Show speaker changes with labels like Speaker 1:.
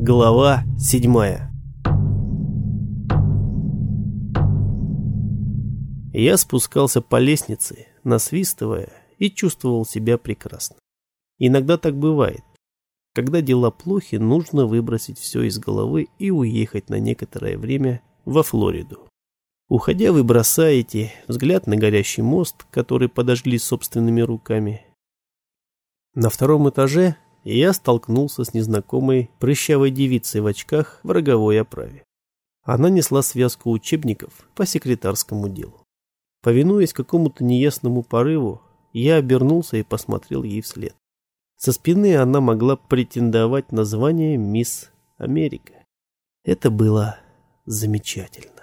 Speaker 1: Глава седьмая Я спускался по лестнице, насвистывая, и чувствовал себя прекрасно. Иногда так бывает. Когда дела плохи, нужно выбросить все из головы и уехать на некоторое время во Флориду. Уходя, вы бросаете взгляд на горящий мост, который подожгли собственными руками. На втором этаже я столкнулся с незнакомой прыщавой девицей в очках в роговой оправе. Она несла связку учебников по секретарскому делу. Повинуясь какому-то неясному порыву, я обернулся и посмотрел ей вслед. Со спины она могла претендовать на звание «Мисс Америка». Это было замечательно.